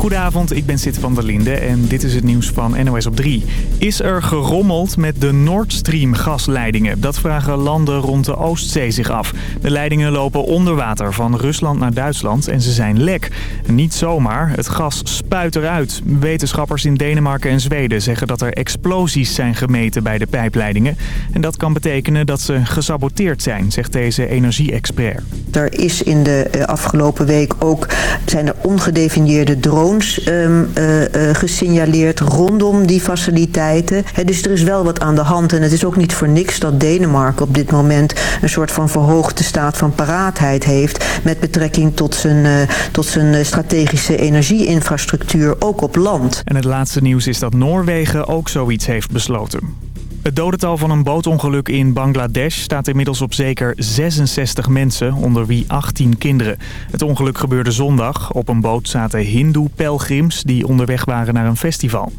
Goedenavond, ik ben Sid van der Linde en dit is het nieuws van NOS op 3. Is er gerommeld met de Nord Stream gasleidingen? Dat vragen landen rond de Oostzee zich af. De leidingen lopen onder water van Rusland naar Duitsland en ze zijn lek. Niet zomaar, het gas spuit eruit. Wetenschappers in Denemarken en Zweden zeggen dat er explosies zijn gemeten bij de pijpleidingen. En dat kan betekenen dat ze gesaboteerd zijn, zegt deze energie-expert. Er is in de eh, afgelopen week ook zijn er ongedefinieerde drones um, uh, uh, gesignaleerd rondom die faciliteiten. Dus er is wel wat aan de hand. En het is ook niet voor niks dat Denemarken op dit moment een soort van verhoogde staat van paraatheid heeft met betrekking tot zijn, uh, tot zijn strategische energieinfrastructuur, ook op land. En het laatste nieuws is dat Noorwegen ook zoiets heeft besloten. Het dodental van een bootongeluk in Bangladesh staat inmiddels op zeker 66 mensen, onder wie 18 kinderen. Het ongeluk gebeurde zondag. Op een boot zaten hindoe-pelgrims die onderweg waren naar een festival.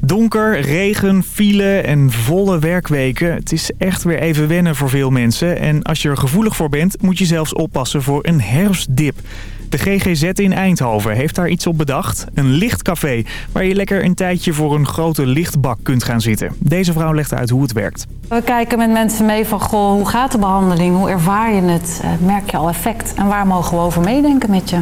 Donker, regen, file en volle werkweken. Het is echt weer even wennen voor veel mensen. En als je er gevoelig voor bent, moet je zelfs oppassen voor een herfstdip. De GGZ in Eindhoven heeft daar iets op bedacht. Een lichtcafé, waar je lekker een tijdje voor een grote lichtbak kunt gaan zitten. Deze vrouw legt uit hoe het werkt. We kijken met mensen mee van, goh, hoe gaat de behandeling? Hoe ervaar je het? Eh, merk je al effect? En waar mogen we over meedenken met je?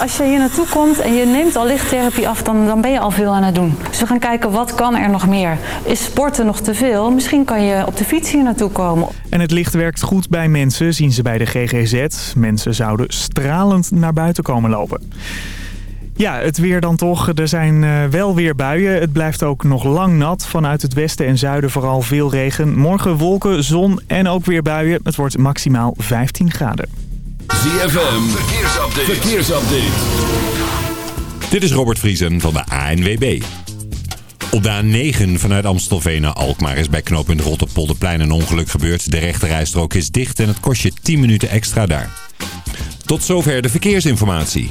Als je hier naartoe komt en je neemt al lichttherapie af, dan, dan ben je al veel aan het doen. Dus we gaan kijken, wat kan er nog meer? Is sporten nog te veel? Misschien kan je op de fiets hier naartoe komen. En het licht werkt goed bij mensen, zien ze bij de GGZ. Mensen zouden stralend naar buiten komen lopen. Ja, het weer dan toch. Er zijn uh, wel weer buien. Het blijft ook nog lang nat. Vanuit het westen en zuiden vooral veel regen. Morgen wolken, zon en ook weer buien. Het wordt maximaal 15 graden. ZFM, verkeersupdate. verkeersupdate. Dit is Robert Vriesen van de ANWB. Op de A9 vanuit Amstelveen naar Alkmaar is bij knooppunt Rotterpolderplein een ongeluk gebeurd. De rechterrijstrook is dicht en het kost je 10 minuten extra daar. Tot zover de verkeersinformatie.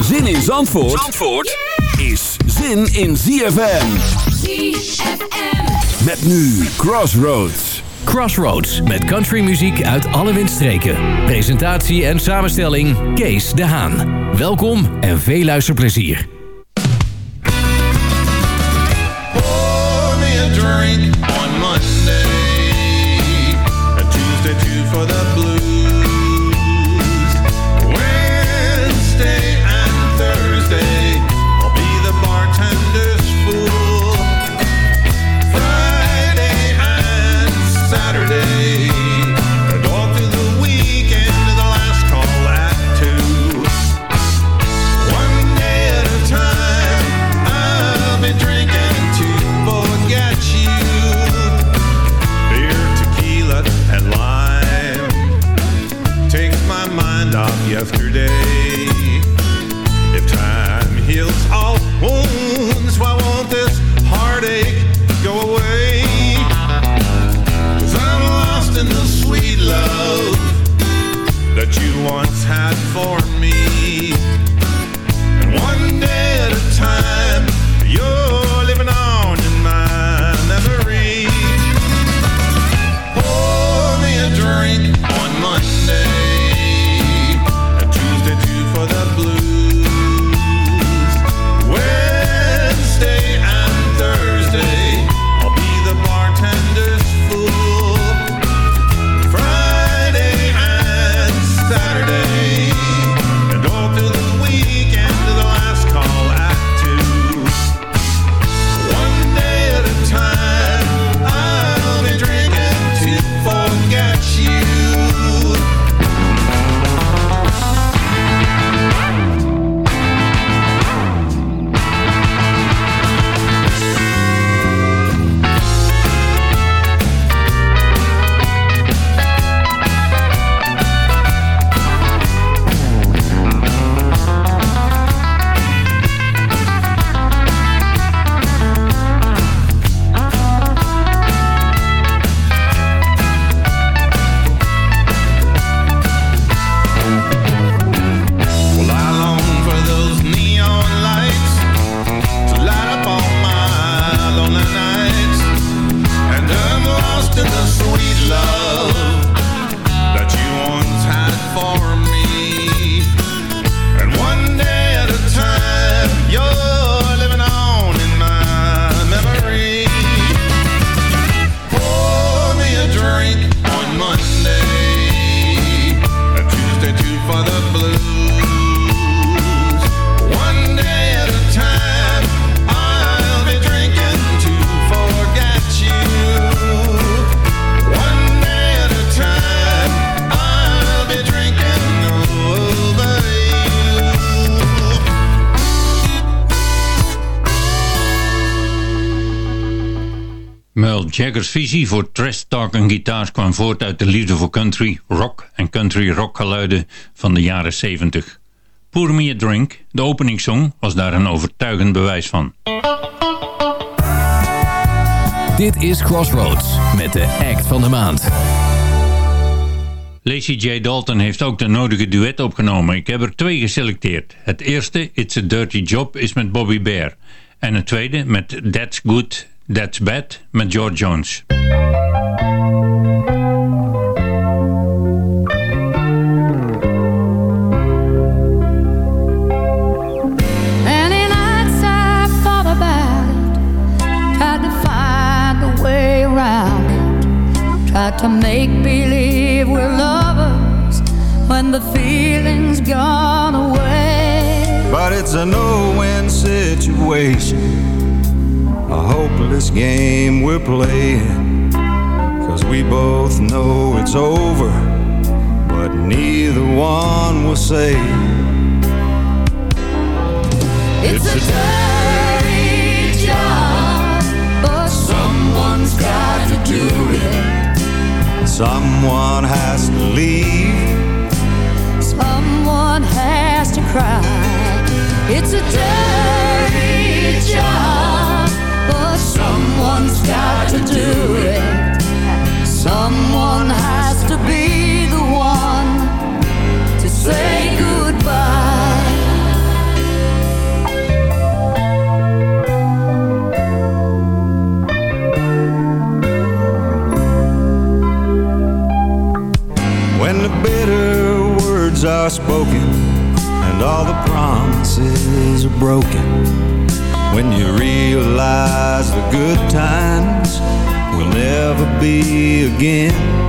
Zin in Zandvoort, Zandvoort is zin in ZFM. ZFM. Met nu Crossroads. Crossroads met countrymuziek uit alle windstreken. Presentatie en samenstelling Kees de Haan. Welkom en veel luisterplezier. Jaggers visie voor trash talk en gitaars kwam voort uit de liefde voor country, rock en country rock geluiden van de jaren 70. Pour Me a Drink, de openingssong, was daar een overtuigend bewijs van. Dit is Crossroads met de act van de maand. Lacey J. Dalton heeft ook de nodige duet opgenomen. Ik heb er twee geselecteerd. Het eerste, It's a Dirty Job, is met Bobby Bear. En het tweede met That's Good, That's Bad met George Jones. Many nights I thought about it, tried to find a way around it, tried to make believe we're lovers when the feeling's gone away. But it's a no-win situation, a hopeless game we're playing. Cause we both know it's over, but neither one will say. It's a dirty job, but someone's got to do it. Someone has to leave. Someone has to cry. It's a dirty job, someone's got to do it. Someone has to be the one to say goodbye. When the bitter words are spoken and all the promises are broken. When you realize the good times will never be again.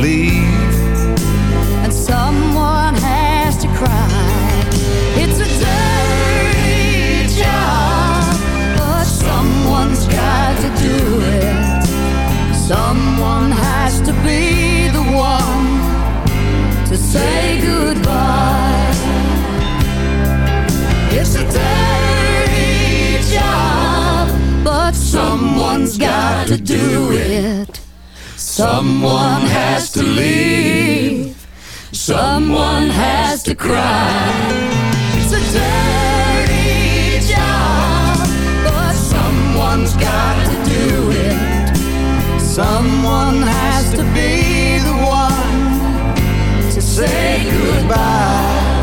Leave. and someone has to cry. It's a dirty job, but someone's got to do it. Someone has to be the one to say goodbye. It's a dirty job, but someone's got to do it. Someone has to leave. Someone has to cry. It's a dirty job, but someone's got to do it. Someone has to be the one to say goodbye.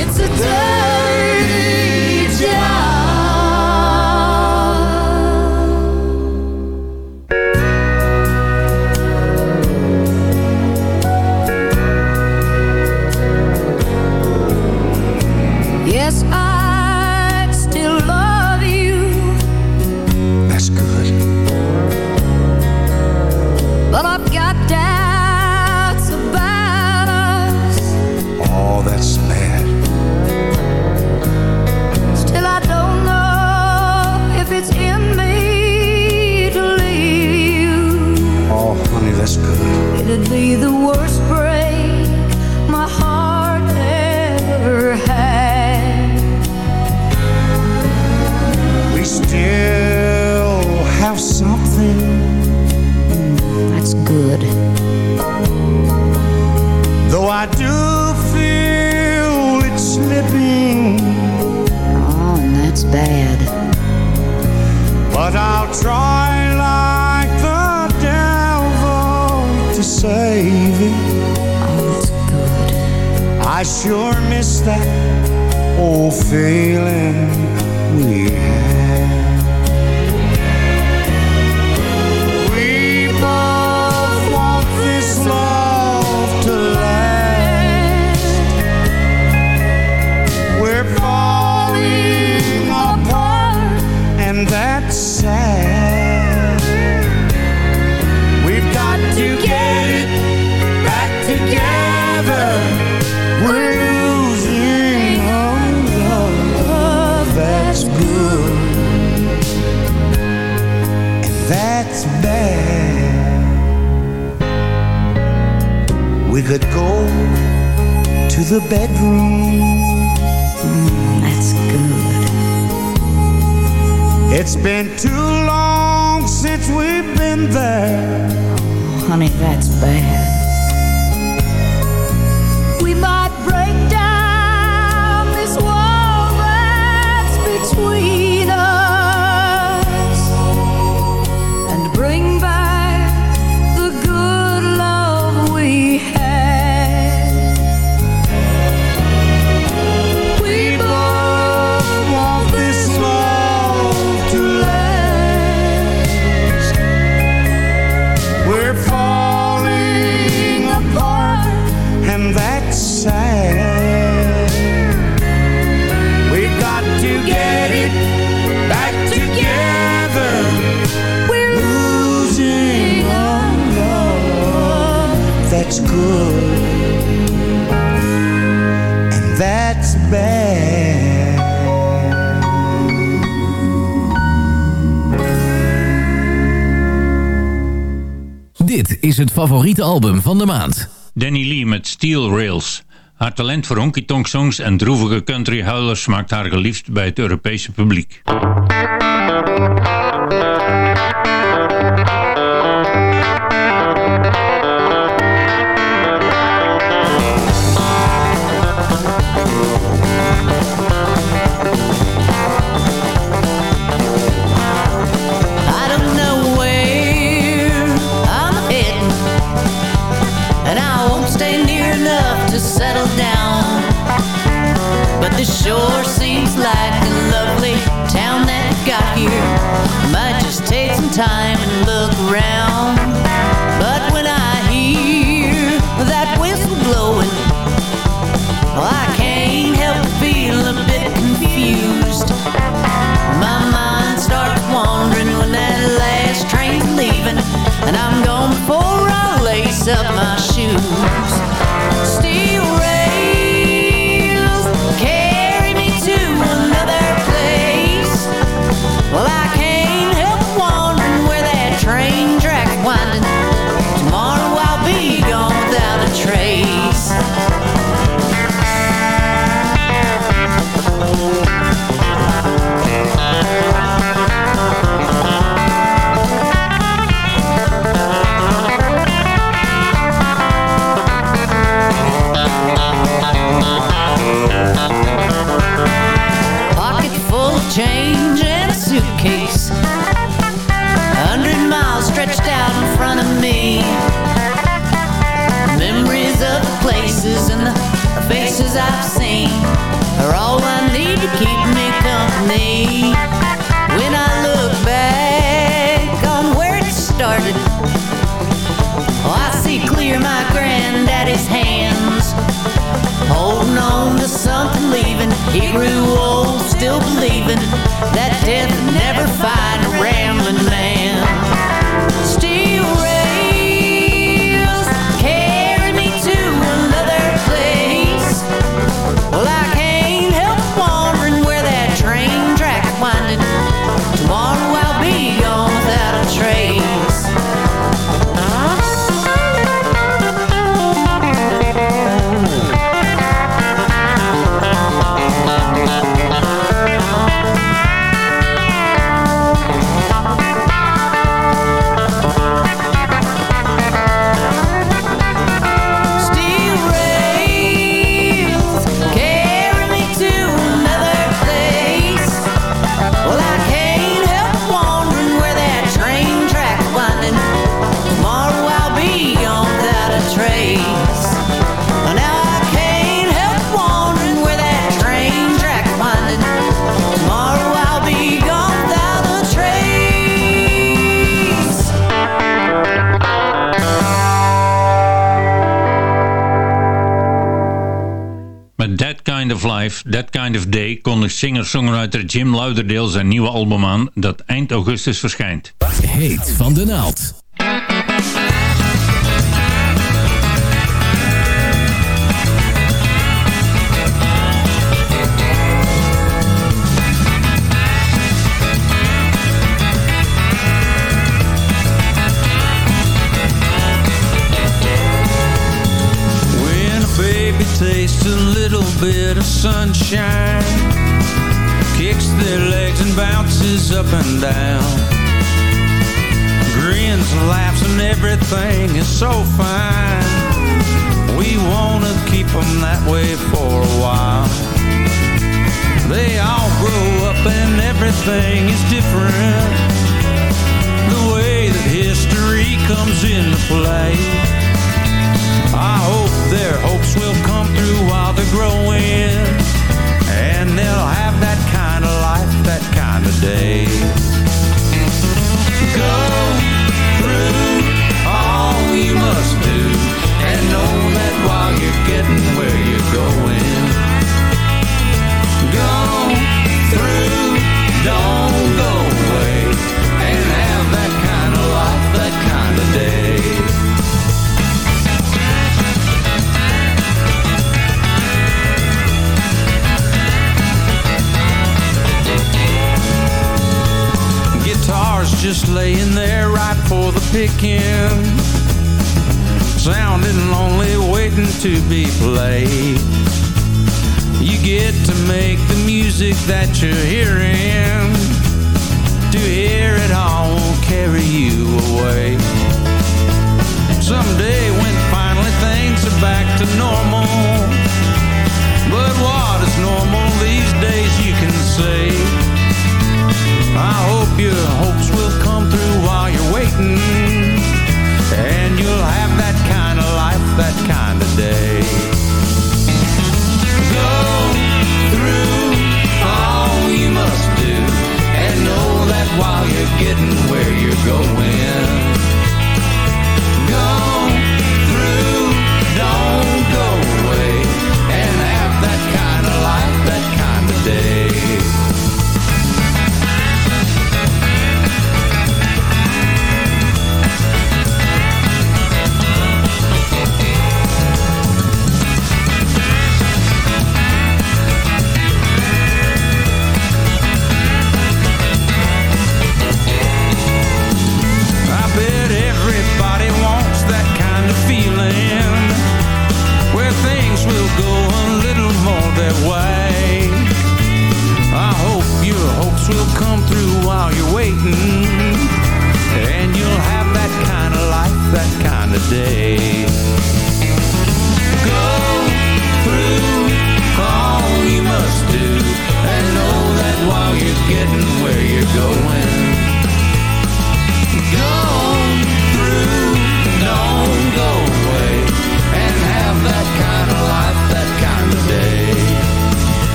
It's a dirty I sure miss that old feeling. we the bedroom. Mm, that's good. It's been too long since we've been there. Oh, honey, that's bad. is het favoriete album van de maand. Danny Lee met Steel Rails. Haar talent voor honky-tonk songs en droevige country huilers maakt haar geliefd bij het Europese publiek. you. to keep me company. When I look back on where it started oh, I see clear my granddaddy's hands. Holding on to something leaving. He grew old, still believing. That death never find a rambling. Singer-songwriter Jim Lauderdale zijn nieuwe album aan dat eind augustus verschijnt. Heet van de naald. tastes a little bit of sunshine up and down. Grins and laughs and everything is so fine. We wanna keep them that way for a while. They all grow up and everything is different. The way that history comes into play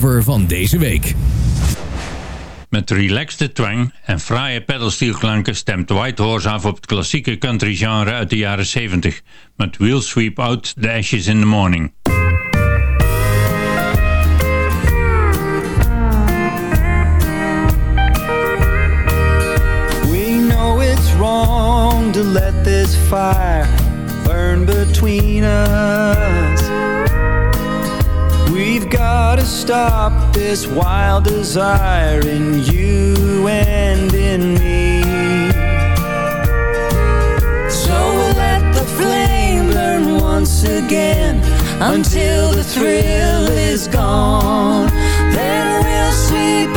van deze week. Met relaxte twang en fraaie pedalstielklanken stemt Whitehorse af op het klassieke country genre uit de jaren 70 met We'll Sweep Out the Ashes in the Morning. We know it's wrong to let this fire burn between us We've gotta stop this wild desire in you and in me. So let the flame burn once again until the thrill is gone. Then we'll sweep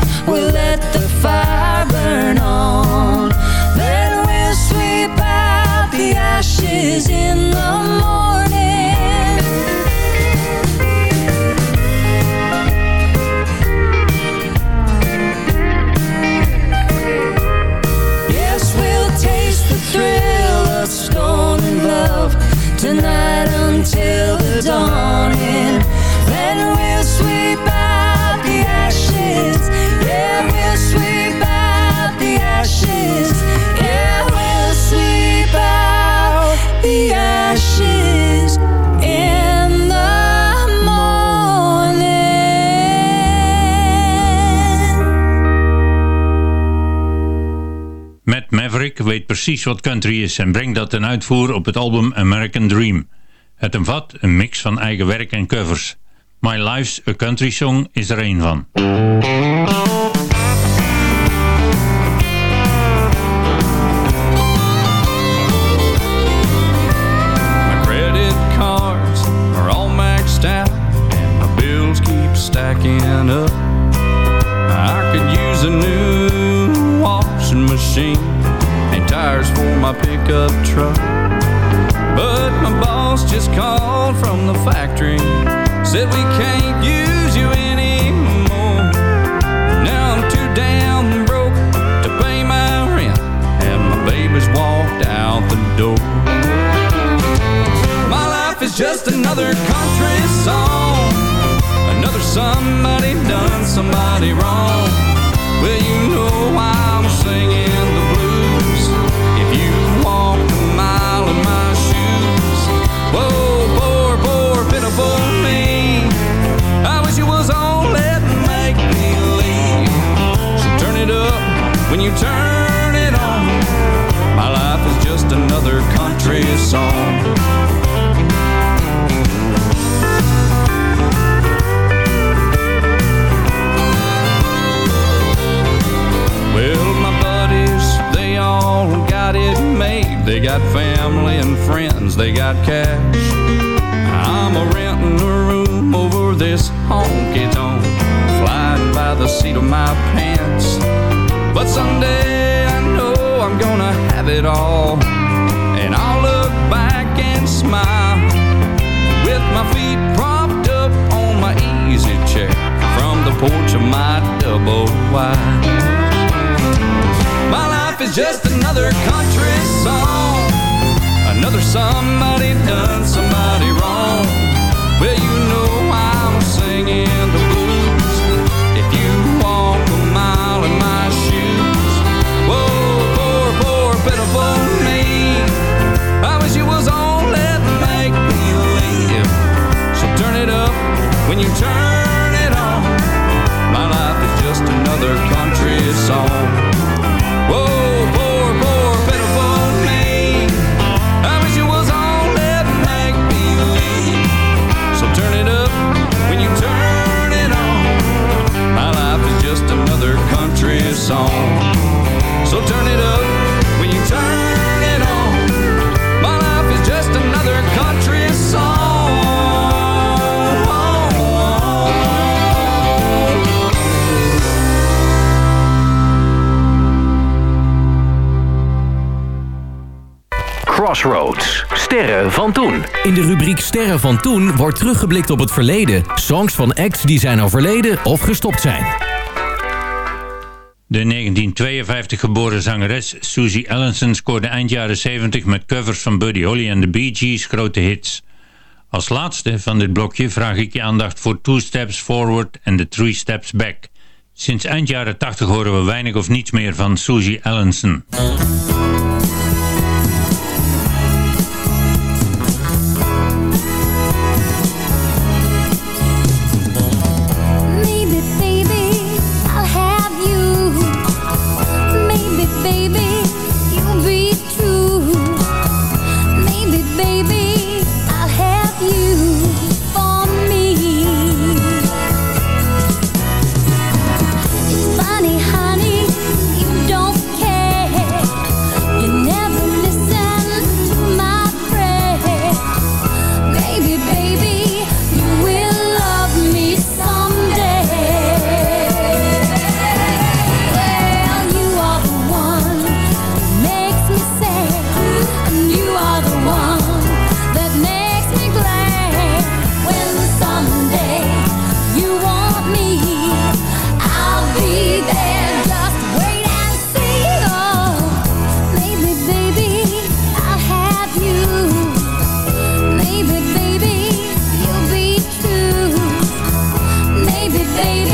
the dawning. Then we'll sweep out the ashes. Yeah, we'll sweep out the ashes. Yeah, we'll sweep out the ashes in the morning. Matt Maverick weet precies wat country is en brengt dat ten uitvoer op het album American Dream. Het omvat een mix van eigen werk en covers. My Life's a Country Song is er een van. Somebody done somebody wrong. Well, you know why I'm singing the blues. If you walk a mile in my shoes, whoa, poor, poor, pitiful me. I wish it was all that make me leave. So turn it up when you turn it on. My life is just another country song. They got family and friends, they got cash. I'm a renting a room over this honky tonk, flying by the seat of my pants. But someday I know I'm gonna have it all, and I'll look back and smile with my feet propped up on my easy chair from the porch of my double wide. Is just another country song. Another somebody done somebody wrong. Well, you know I'm singing the blues. If you walk a mile in my shoes, whoa, poor, poor, pitiful me. I wish it was that make me live. So turn it up when you turn it on. My life is just another country song. Song. So turn it up when you turn it on. My life is just another country song. Crossroads. Sterren van toen. In de rubriek Sterren van toen wordt teruggeblikt op het verleden. Songs van acts die zijn overleden of gestopt zijn. De 1952 geboren zangeres Susie Allenson scoorde eind jaren 70 met covers van Buddy Holly en de Bee Gees grote hits. Als laatste van dit blokje vraag ik je aandacht voor Two Steps Forward en The Three Steps Back. Sinds eind jaren 80 horen we weinig of niets meer van Susie Allenson. baby.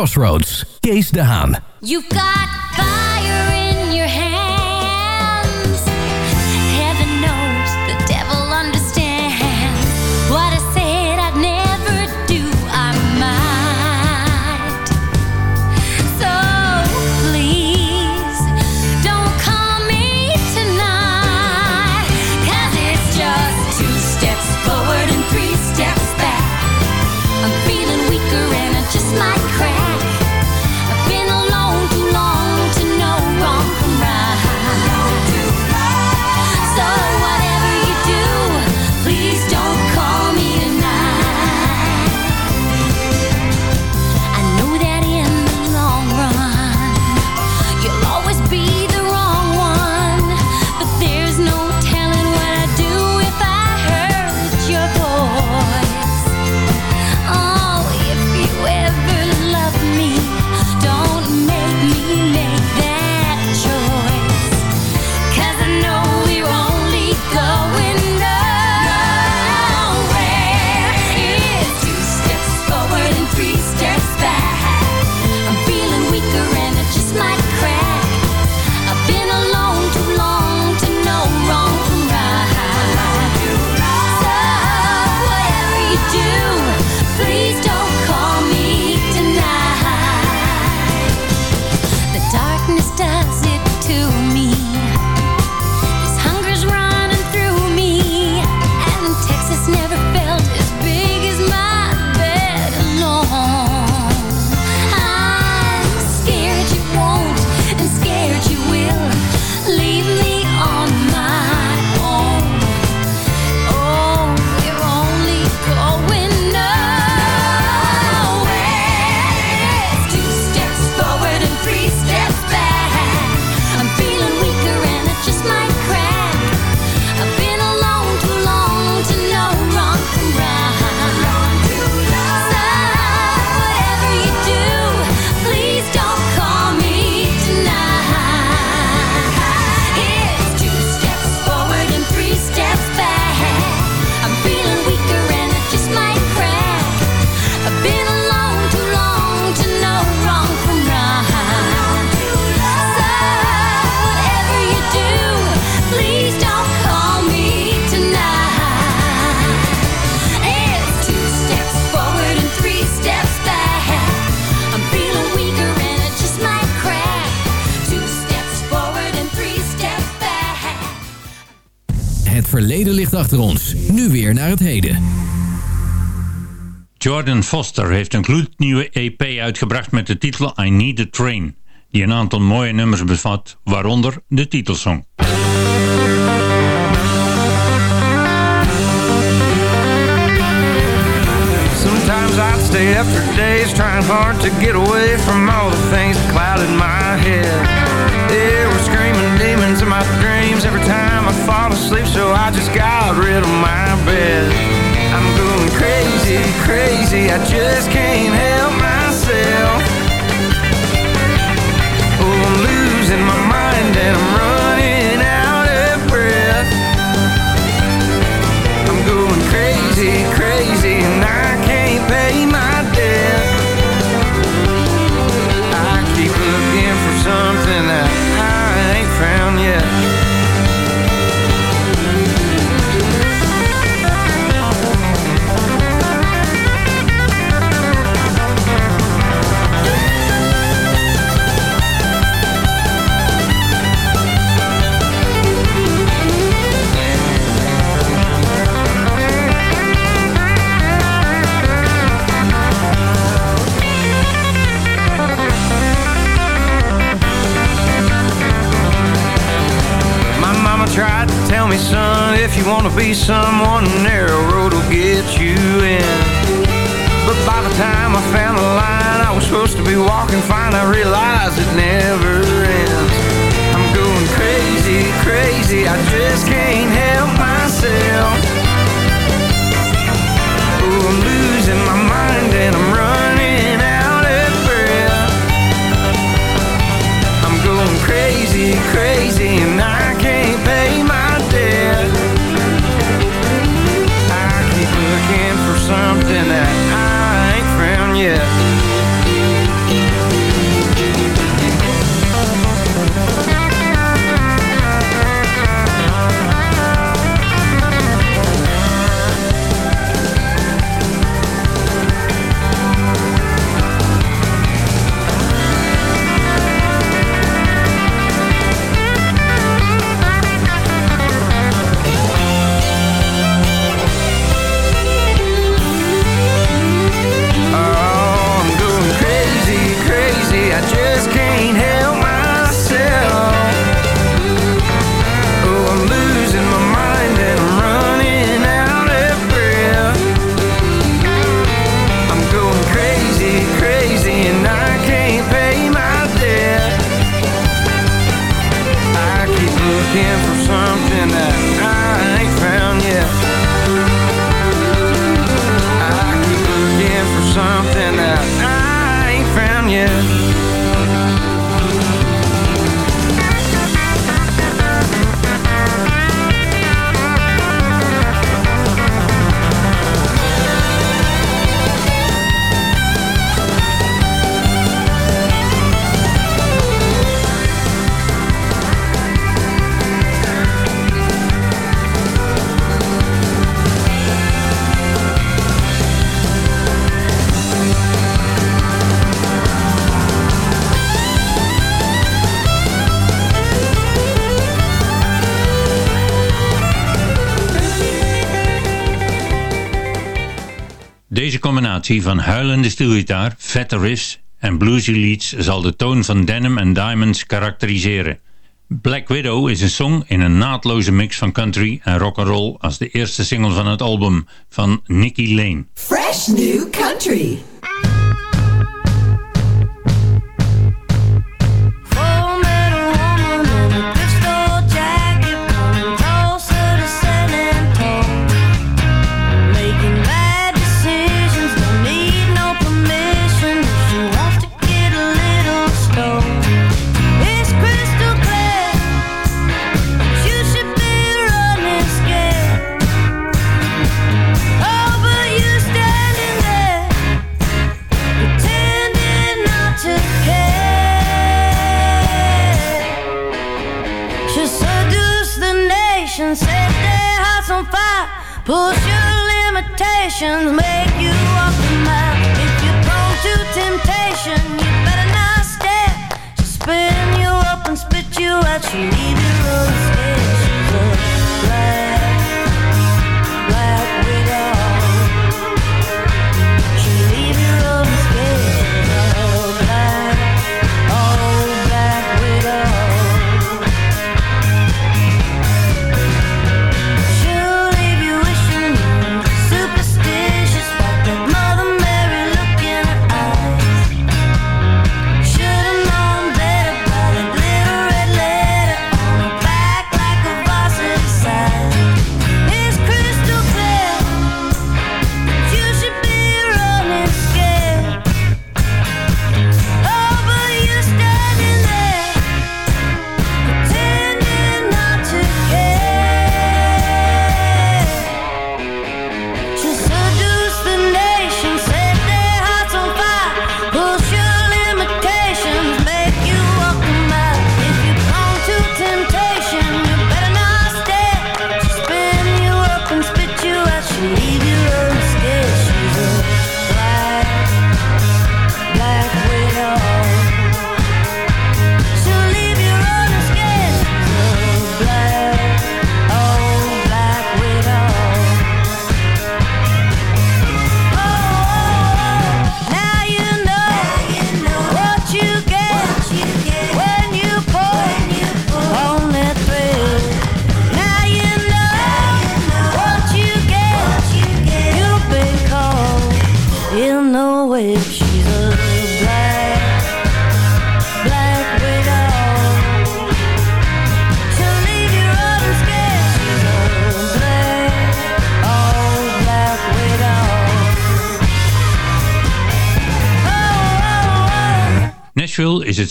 Crossroads, Kees de Haan. You've got verleden ligt achter ons. Nu weer naar het heden. Jordan Foster heeft een gloednieuwe EP uitgebracht met de titel I Need a Train, die een aantal mooie nummers bevat, waaronder de titelsong. Sometimes stay days hard to get away from all the things my head. there were screaming demons in my dreams every time I fall asleep, so I just got rid of my bed. I'm going crazy, crazy, I just can't help myself. me, son, if you wanna be someone, narrow road'll get you in. But by the time I found the line I was supposed to be walking fine, I realized it never ends. I'm going crazy, crazy, I just can't help myself van huilende steelgitaar, vette riffs en bluesy leads zal de toon van Denim and Diamonds karakteriseren. Black Widow is een song in een naadloze mix van country en rock'n'roll als de eerste single van het album van Nicky Lane. Fresh new country. Push your limitations, make you walk the mile. If you're prone to temptation, you better not stare. She'll spin you up and spit you out, she leave you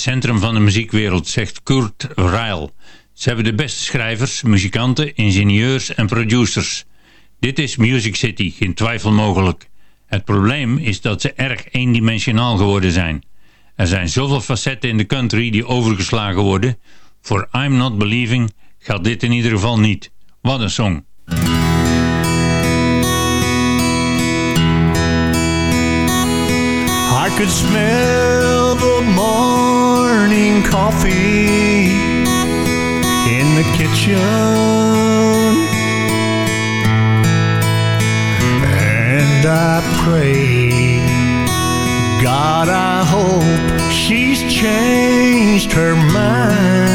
centrum van de muziekwereld, zegt Kurt Ryle. Ze hebben de beste schrijvers, muzikanten, ingenieurs en producers. Dit is Music City, geen twijfel mogelijk. Het probleem is dat ze erg eendimensionaal geworden zijn. Er zijn zoveel facetten in de country die overgeslagen worden. Voor I'm Not Believing gaat dit in ieder geval niet. Wat een song. I coffee in the kitchen. And I pray, God, I hope she's changed her mind.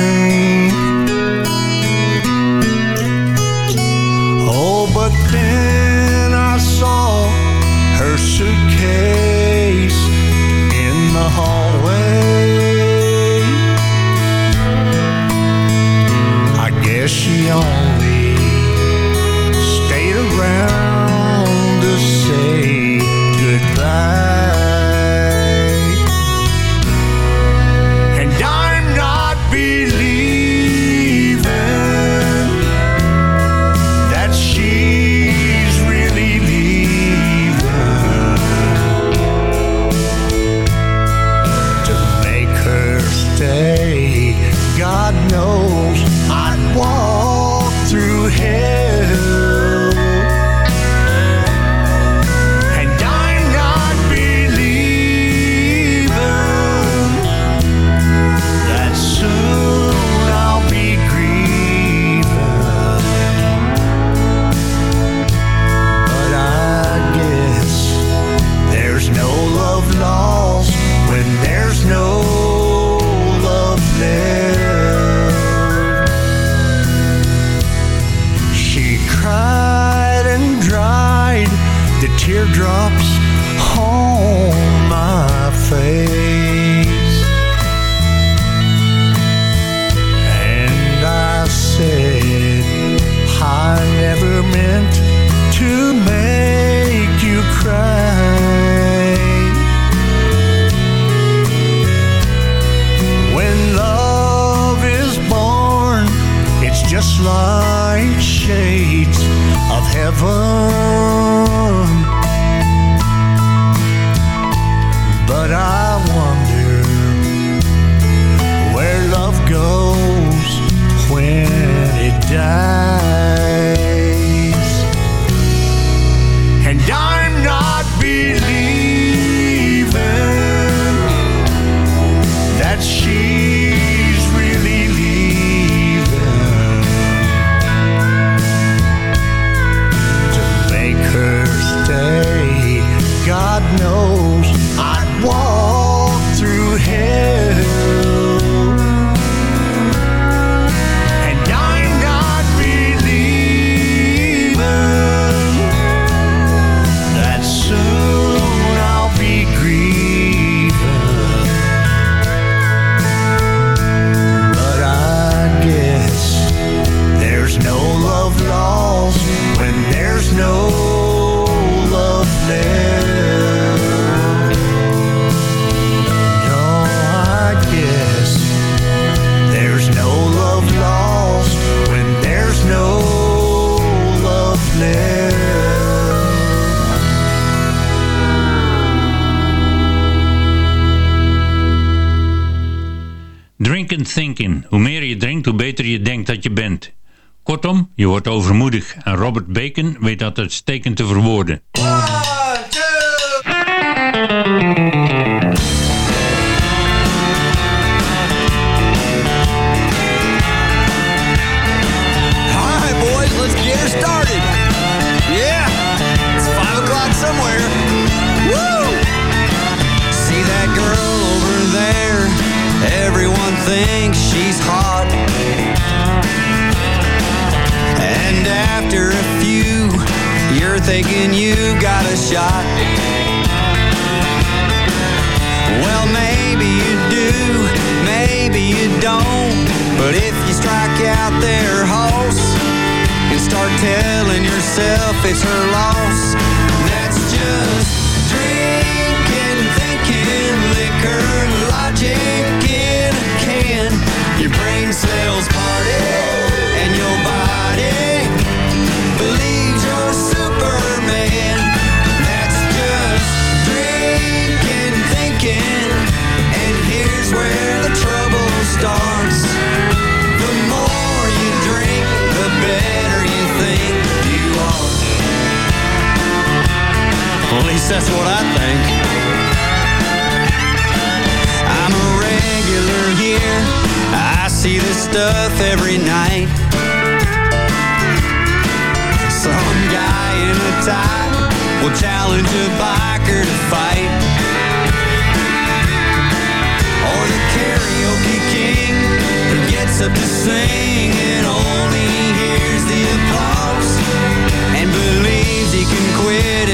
wordt overmoedig en Robert Bacon weet dat uitstekend te verwoorden. start telling yourself it's her loss. That's just drinking, thinking, liquor, logic in a can. Your brain cells At least that's what I think. I'm a regular here. I see this stuff every night. Some guy in a tie will challenge a biker to fight. Or the karaoke king who gets up to sing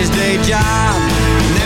his day job.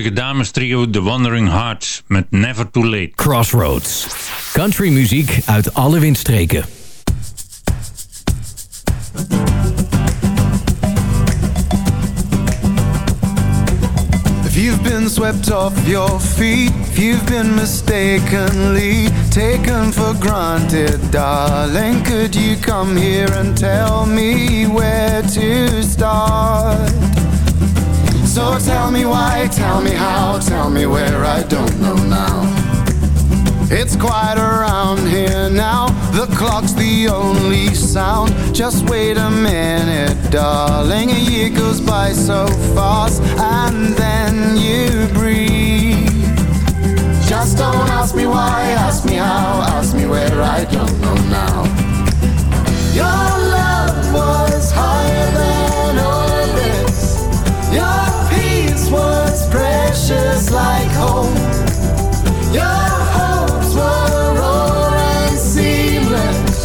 Londen afkomstige damestrio The Wandering Hearts met Never Too Late. Crossroads. Country muziek uit alle windstreken. If you've been swept off your feet, if you've been mistakenly taken for granted, darling, could you come here and tell me where to start? So tell me why, tell me how, tell me where I don't know now. It's quiet around here now. The clock's the only sound. Just wait a minute, darling. A year goes by so fast, and then you breathe. Just don't ask me why, ask me how, ask me where I don't know now. Your love was higher than precious like home. Your hopes were raw and seamless.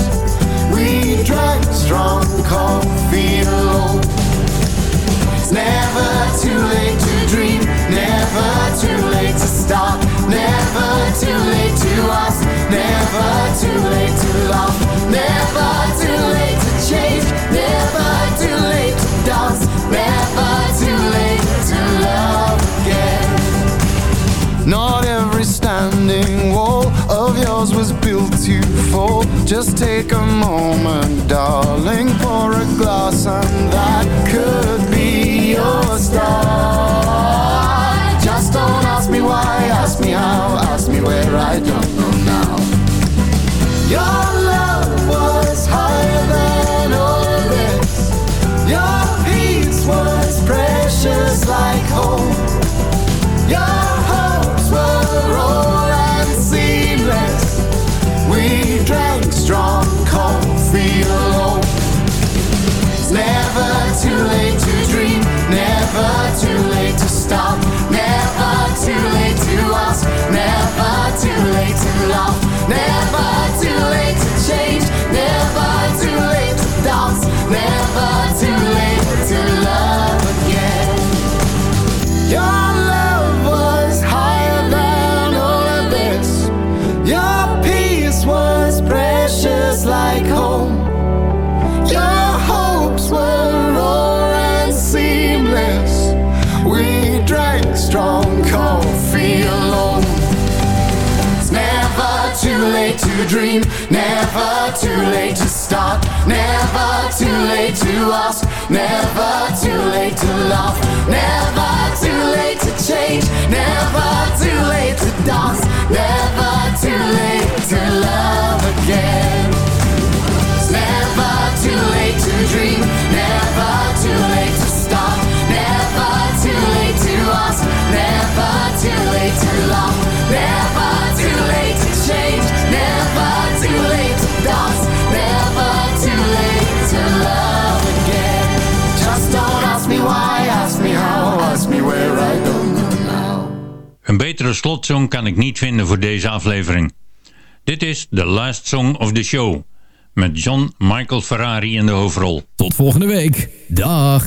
We drank strong coffee alone. It's never too late to dream, never too late to start, never too late to ask, never too late to love, never too late to change, was built to fall. Just take a moment, darling, pour a glass, and that could be your start. Just don't ask me why, ask me how, ask me where I don't know now. Your love was higher than all this. Your peace was precious like home. Your never too late to dream, never too late to stop, never too late to ask, never too late to love, never dream, never too late to start, never too late to ask, never too late to love, never too late to change, never too late to dance, never too late to love again. It's never too late to dream, never too late to start, never too late to ask, never too late to love, betere slotsong kan ik niet vinden voor deze aflevering. Dit is The Last Song of the Show. Met John Michael Ferrari in de hoofdrol. Tot volgende week. Dag.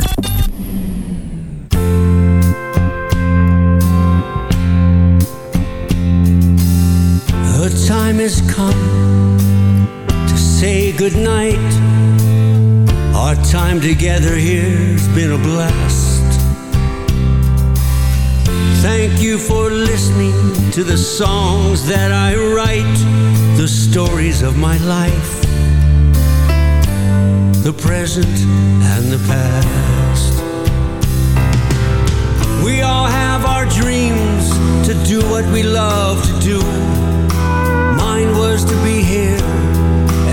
Time has come to say goodnight. Our time together here's been a blast. Thank you for listening to the songs that I write, the stories of my life, the present and the past. We all have our dreams to do what we love to do. Mine was to be here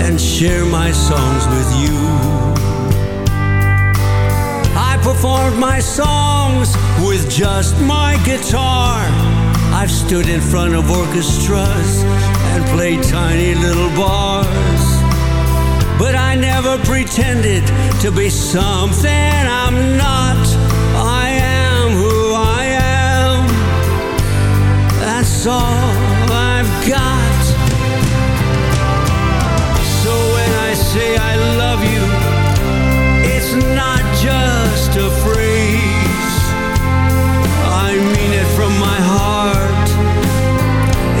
and share my songs with you. Performed my songs with just my guitar. I've stood in front of orchestras and played tiny little bars. But I never pretended to be something I'm not. I am who I am. That's all I've got. So when I say I love you, I mean it from my heart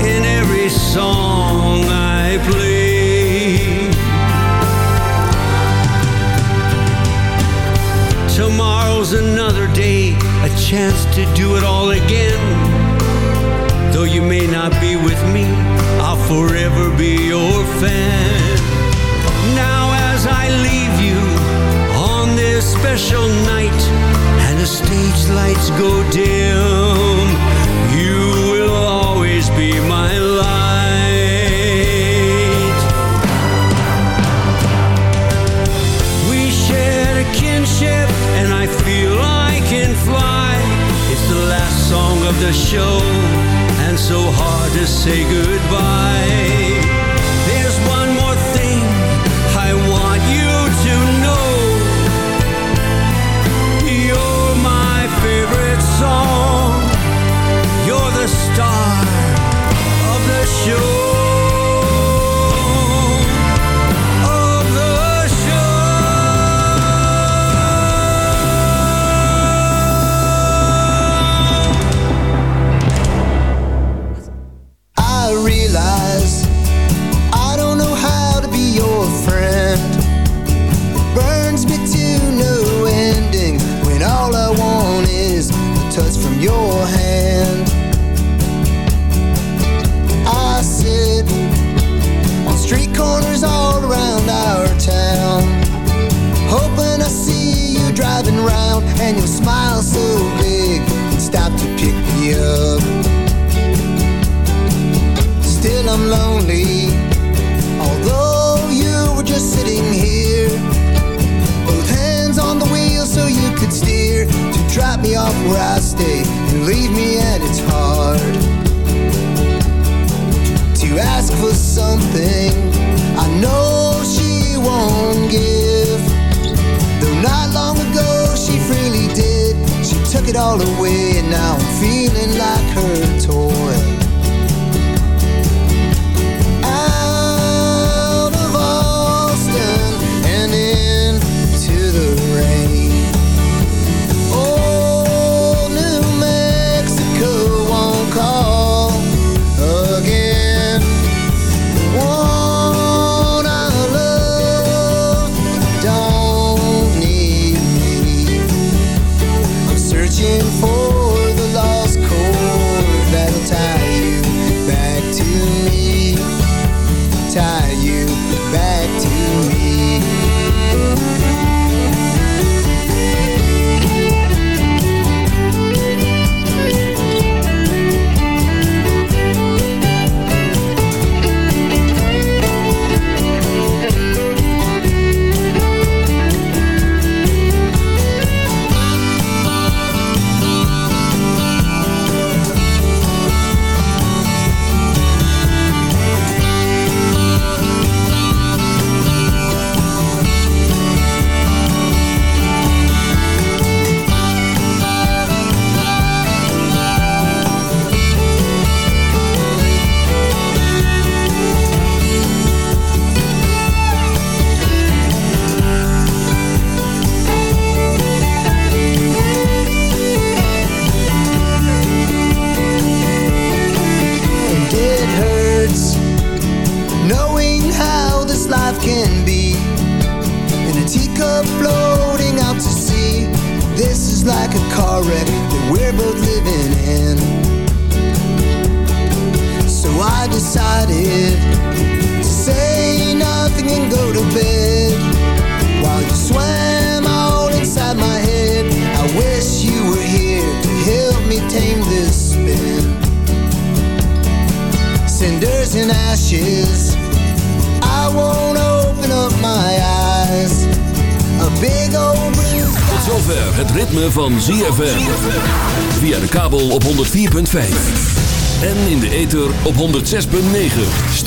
In every song I play. Tomorrow's another day A chance to do it all again. Though you may not be with me I'll forever be your fan. Now as I leave special night and the stage lights go dim, you will always be my light. We shared a kinship and I feel I can fly. It's the last song of the show and so hard to say goodbye.